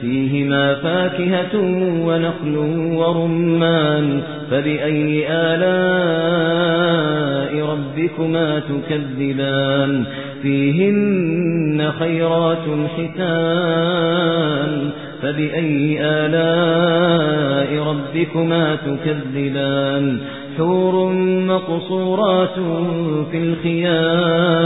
فيهما فاكهة ونخل ورمان فبأي آلاء ربكما تكذبان؟ فيهن خيرات حسان فبأي آلاء ربكما تكذبان؟ حور مقصورات في الخيام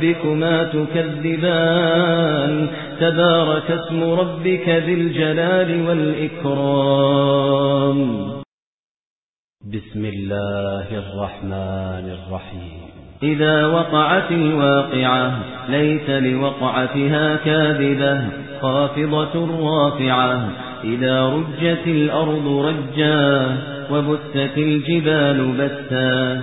ربكما تكذبان. تبارك اسم ربك ذي الجلال والإكرام. بسم الله الرحمن الرحيم. إذا وقعت الواقعة ليس لوقعتها كاذبة خافضة رافعة. إذا رجت الأرض رجا وبثت الجبال بثا.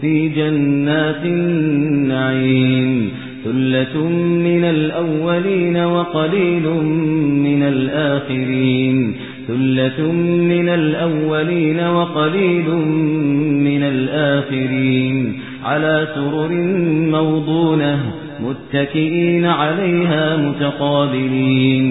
في جنات النعيم ثلة من الأولين وقليل من الآخرين. ثلة من الأولين وقليل من الآخرين. على سرر موضونة متكئين عليها متقابلين.